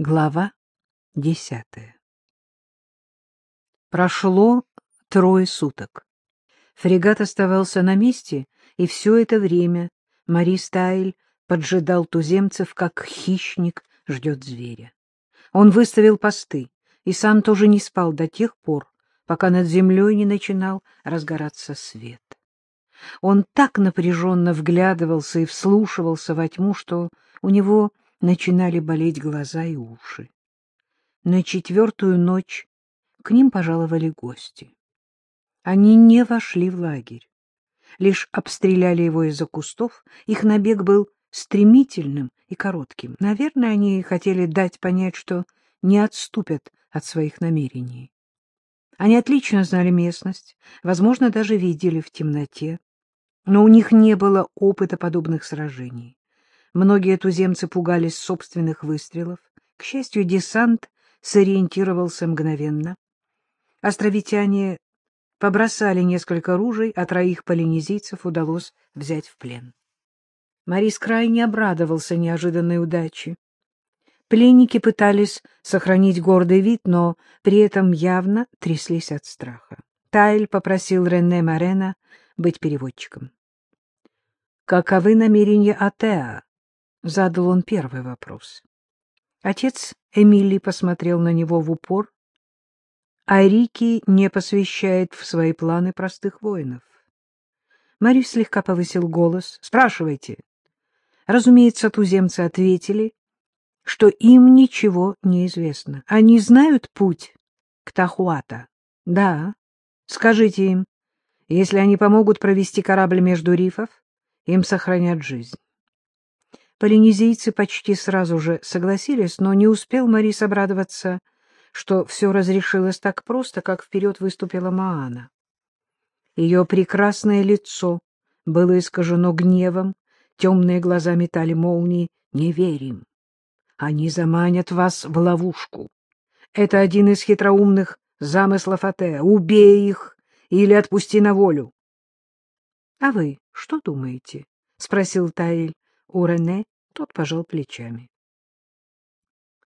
Глава десятая Прошло трое суток. Фрегат оставался на месте, и все это время Мари Стайль поджидал туземцев, как хищник ждет зверя. Он выставил посты, и сам тоже не спал до тех пор, пока над землей не начинал разгораться свет. Он так напряженно вглядывался и вслушивался во тьму, что у него начинали болеть глаза и уши. На четвертую ночь к ним пожаловали гости. Они не вошли в лагерь, лишь обстреляли его из-за кустов. Их набег был стремительным и коротким. Наверное, они хотели дать понять, что не отступят от своих намерений. Они отлично знали местность, возможно, даже видели в темноте, но у них не было опыта подобных сражений. Многие туземцы пугались собственных выстрелов. К счастью, десант сориентировался мгновенно. Островитяне побросали несколько ружей, а троих полинезийцев удалось взять в плен. Марис крайне обрадовался неожиданной удаче. Пленники пытались сохранить гордый вид, но при этом явно тряслись от страха. Тайль попросил Рене Марена быть переводчиком. — Каковы намерения Атеа? — задал он первый вопрос. Отец Эмилии посмотрел на него в упор, а Рики не посвящает в свои планы простых воинов. Марис слегка повысил голос. — Спрашивайте. Разумеется, туземцы ответили, что им ничего не известно. Они знают путь к Тахуата? — Да. Скажите им, если они помогут провести корабль между рифов, им сохранят жизнь. Полинезийцы почти сразу же согласились, но не успел Марис обрадоваться, что все разрешилось так просто, как вперед выступила Маана. Ее прекрасное лицо было искажено гневом, темные глаза метали молнии. «Не верим! Они заманят вас в ловушку. Это один из хитроумных замыслов Атеа. Убей их или отпусти на волю!» «А вы что думаете?» — спросил Таиль у Рене, тот пожал плечами.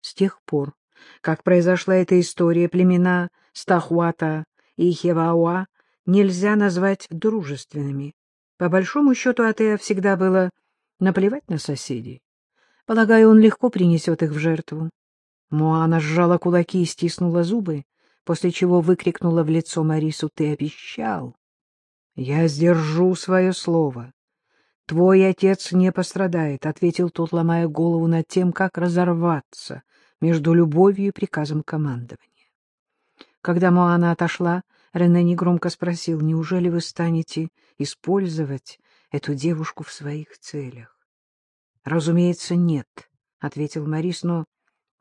С тех пор, как произошла эта история, племена Стахуата и Хевауа нельзя назвать дружественными. По большому счету, Атея всегда было наплевать на соседей. Полагаю, он легко принесет их в жертву. Моана сжала кулаки и стиснула зубы, после чего выкрикнула в лицо Марису, — Ты обещал. Я сдержу свое слово. — Твой отец не пострадает, — ответил тот, ломая голову над тем, как разорваться между любовью и приказом командования. Когда Моана отошла, Рене негромко спросил, неужели вы станете использовать эту девушку в своих целях? — Разумеется, нет, — ответил Марис, но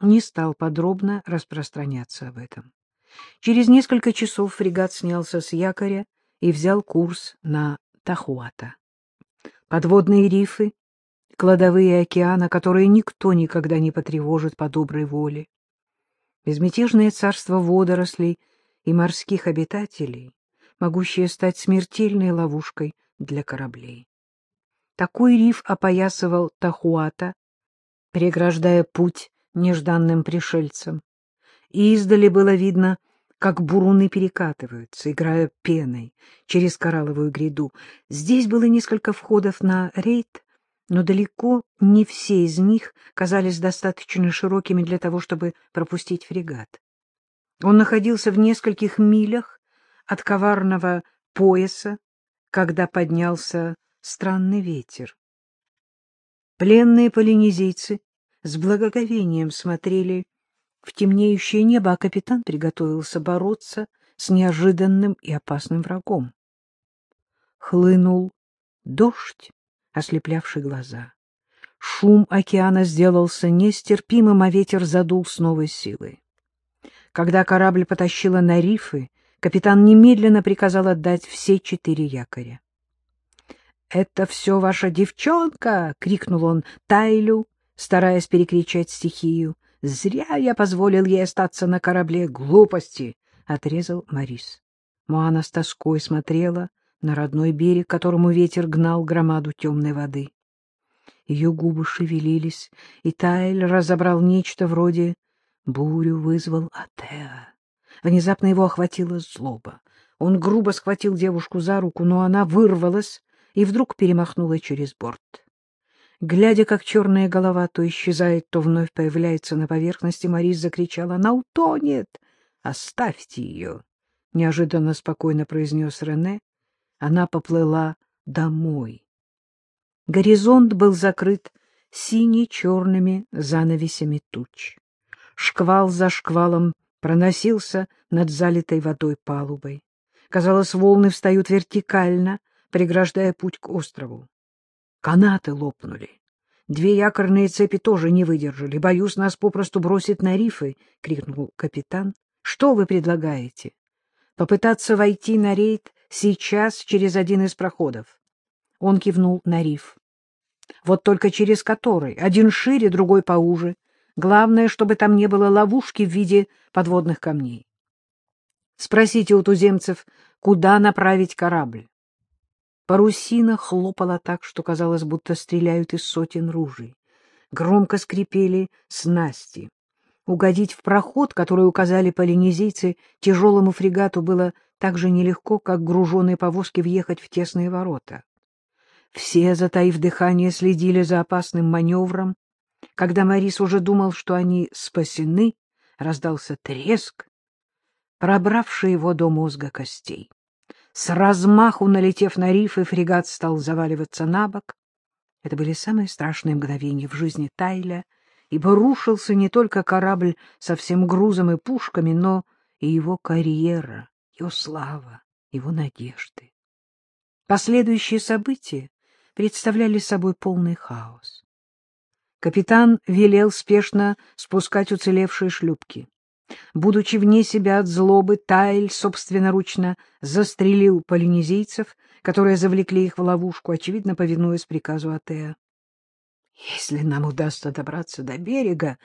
не стал подробно распространяться об этом. Через несколько часов фрегат снялся с якоря и взял курс на Тахуата подводные рифы, кладовые океана, которые никто никогда не потревожит по доброй воле. Безмятежное царство водорослей и морских обитателей, могущее стать смертельной ловушкой для кораблей. Такой риф опоясывал Тахуата, преграждая путь нежданным пришельцам. И издали было видно как буруны перекатываются, играя пеной через коралловую гряду. Здесь было несколько входов на рейд, но далеко не все из них казались достаточно широкими для того, чтобы пропустить фрегат. Он находился в нескольких милях от коварного пояса, когда поднялся странный ветер. Пленные полинезийцы с благоговением смотрели в темнеющее небо, а капитан приготовился бороться с неожиданным и опасным врагом. Хлынул дождь, ослеплявший глаза. Шум океана сделался нестерпимым, а ветер задул с новой силой. Когда корабль потащила на рифы, капитан немедленно приказал отдать все четыре якоря. — Это все ваша девчонка! — крикнул он Тайлю, стараясь перекричать стихию. Зря я позволил ей остаться на корабле. Глупости! — отрезал Морис. Моана с тоской смотрела на родной берег, которому ветер гнал громаду темной воды. Ее губы шевелились, и Тайль разобрал нечто вроде «бурю вызвал Атеа». Внезапно его охватила злоба. Он грубо схватил девушку за руку, но она вырвалась и вдруг перемахнула через борт. Глядя, как черная голова то исчезает, то вновь появляется на поверхности, Марис закричала «Она утонет! Оставьте ее!» — неожиданно спокойно произнес Рене. Она поплыла домой. Горизонт был закрыт сине-черными занавесями туч. Шквал за шквалом проносился над залитой водой палубой. Казалось, волны встают вертикально, преграждая путь к острову. Канаты лопнули. Две якорные цепи тоже не выдержали. Боюсь, нас попросту бросит на рифы, — крикнул капитан. — Что вы предлагаете? Попытаться войти на рейд сейчас через один из проходов. Он кивнул на риф. Вот только через который. Один шире, другой поуже. Главное, чтобы там не было ловушки в виде подводных камней. Спросите у туземцев, куда направить корабль. Парусина хлопала так, что казалось, будто стреляют из сотен ружей. Громко скрипели снасти. Угодить в проход, который указали полинезийцы, тяжелому фрегату было так же нелегко, как груженной повозке въехать в тесные ворота. Все, затаив дыхание, следили за опасным маневром. Когда Марис уже думал, что они спасены, раздался треск, пробравший его до мозга костей. С размаху налетев на риф, и фрегат стал заваливаться на бок. Это были самые страшные мгновения в жизни Тайля, ибо рушился не только корабль со всем грузом и пушками, но и его карьера, его слава, его надежды. Последующие события представляли собой полный хаос. Капитан велел спешно спускать уцелевшие шлюпки. Будучи вне себя от злобы, Тайль собственноручно застрелил полинезийцев, которые завлекли их в ловушку, очевидно, повинуясь приказу Атеа. — Если нам удастся добраться до берега,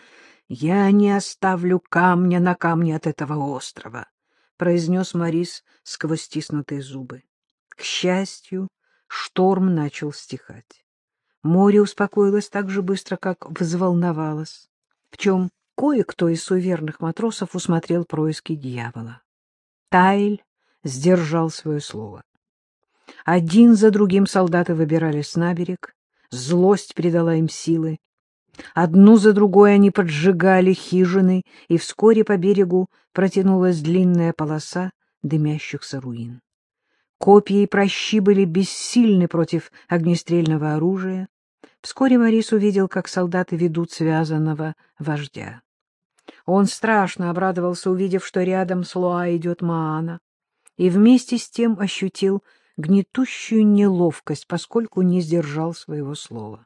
я не оставлю камня на камне от этого острова, — произнес Морис сквозь стиснутые зубы. К счастью, шторм начал стихать. Море успокоилось так же быстро, как взволновалось, в чем кое-кто из суверных матросов усмотрел происки дьявола. Тайль сдержал свое слово. Один за другим солдаты выбирались на берег, злость придала им силы. Одну за другой они поджигали хижины, и вскоре по берегу протянулась длинная полоса дымящихся руин. Копья и прощи были бессильны против огнестрельного оружия. Вскоре Морис увидел, как солдаты ведут связанного вождя. Он страшно обрадовался, увидев, что рядом с Луа идет Маана, и вместе с тем ощутил гнетущую неловкость, поскольку не сдержал своего слова.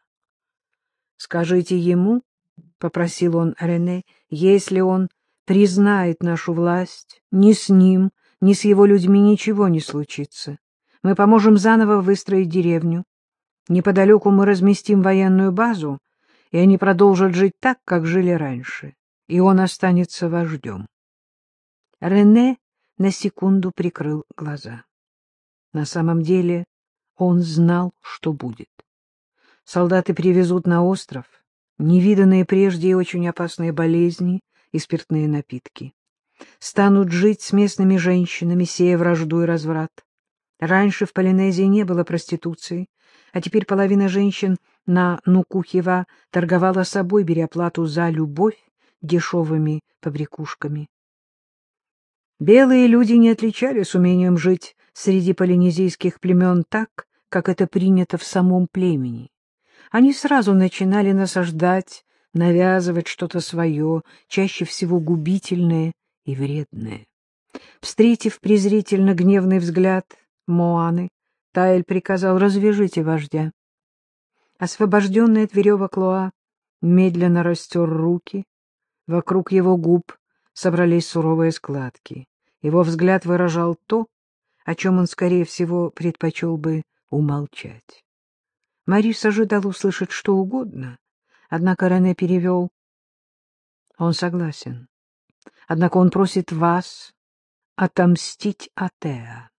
— Скажите ему, — попросил он Рене, — если он признает нашу власть, ни с ним, ни с его людьми ничего не случится. Мы поможем заново выстроить деревню. Неподалеку мы разместим военную базу, и они продолжат жить так, как жили раньше, и он останется вождем. Рене на секунду прикрыл глаза. На самом деле он знал, что будет. Солдаты привезут на остров невиданные прежде и очень опасные болезни и спиртные напитки станут жить с местными женщинами, сея вражду и разврат. Раньше в Полинезии не было проституции, а теперь половина женщин на Нукухева торговала собой, беря плату за любовь дешевыми побрякушками. Белые люди не отличались умением жить среди полинезийских племен так, как это принято в самом племени. Они сразу начинали насаждать, навязывать что-то свое, чаще всего губительное и вредное. Встретив презрительно гневный взгляд Моаны, Тайль приказал «развяжите вождя». Освобожденный от веревок Луа медленно растер руки. Вокруг его губ собрались суровые складки. Его взгляд выражал то, о чем он, скорее всего, предпочел бы умолчать. Марис ожидал услышать что угодно, однако Рене перевел. Он согласен. Однако он просит вас отомстить Атеа.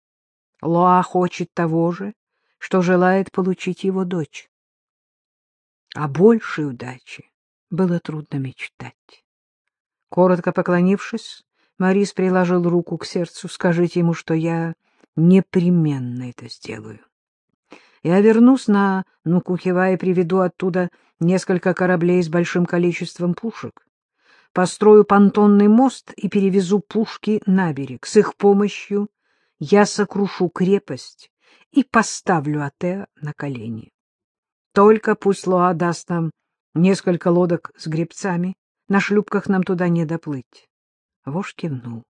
Лоа хочет того же, что желает получить его дочь. О большей удаче было трудно мечтать. Коротко поклонившись, Марис приложил руку к сердцу. «Скажите ему, что я непременно это сделаю. Я вернусь на Нукухева и приведу оттуда несколько кораблей с большим количеством пушек. Построю понтонный мост и перевезу пушки на берег. С их помощью я сокрушу крепость и поставлю Атеа на колени. Только пусть Лоа даст нам несколько лодок с гребцами, на шлюпках нам туда не доплыть. Вождь кивнул.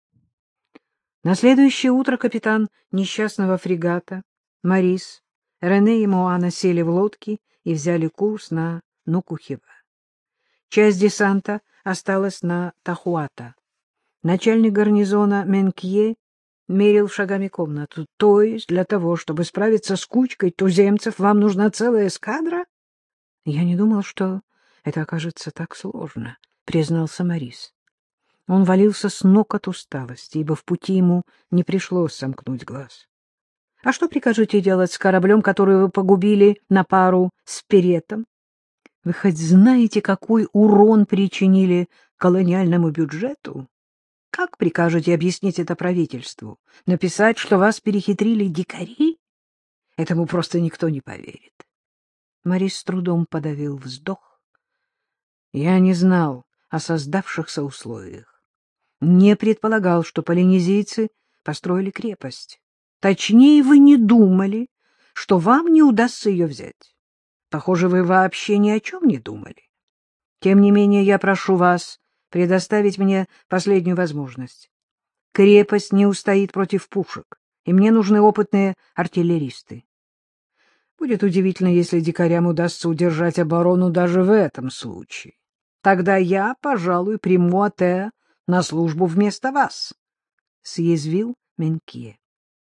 На следующее утро капитан несчастного фрегата Марис, Рене и Моана сели в лодки и взяли курс на Нукухева. Часть десанта осталась на Тахуата. Начальник гарнизона Менкье мерил шагами комнату. То есть для того, чтобы справиться с кучкой туземцев, вам нужна целая эскадра? Я не думал, что это окажется так сложно, признался Марис. Он валился с ног от усталости, ибо в пути ему не пришлось сомкнуть глаз. — А что прикажете делать с кораблем, который вы погубили на пару с Перетом? Вы хоть знаете, какой урон причинили колониальному бюджету? Как прикажете объяснить это правительству? Написать, что вас перехитрили дикари? Этому просто никто не поверит. Марис с трудом подавил вздох. Я не знал о создавшихся условиях. Не предполагал, что полинезийцы построили крепость. Точнее, вы не думали, что вам не удастся ее взять. Похоже, вы вообще ни о чем не думали. Тем не менее, я прошу вас предоставить мне последнюю возможность. Крепость не устоит против пушек, и мне нужны опытные артиллеристы. Будет удивительно, если дикарям удастся удержать оборону даже в этом случае. Тогда я, пожалуй, приму Атеа на службу вместо вас, — съязвил Менкье.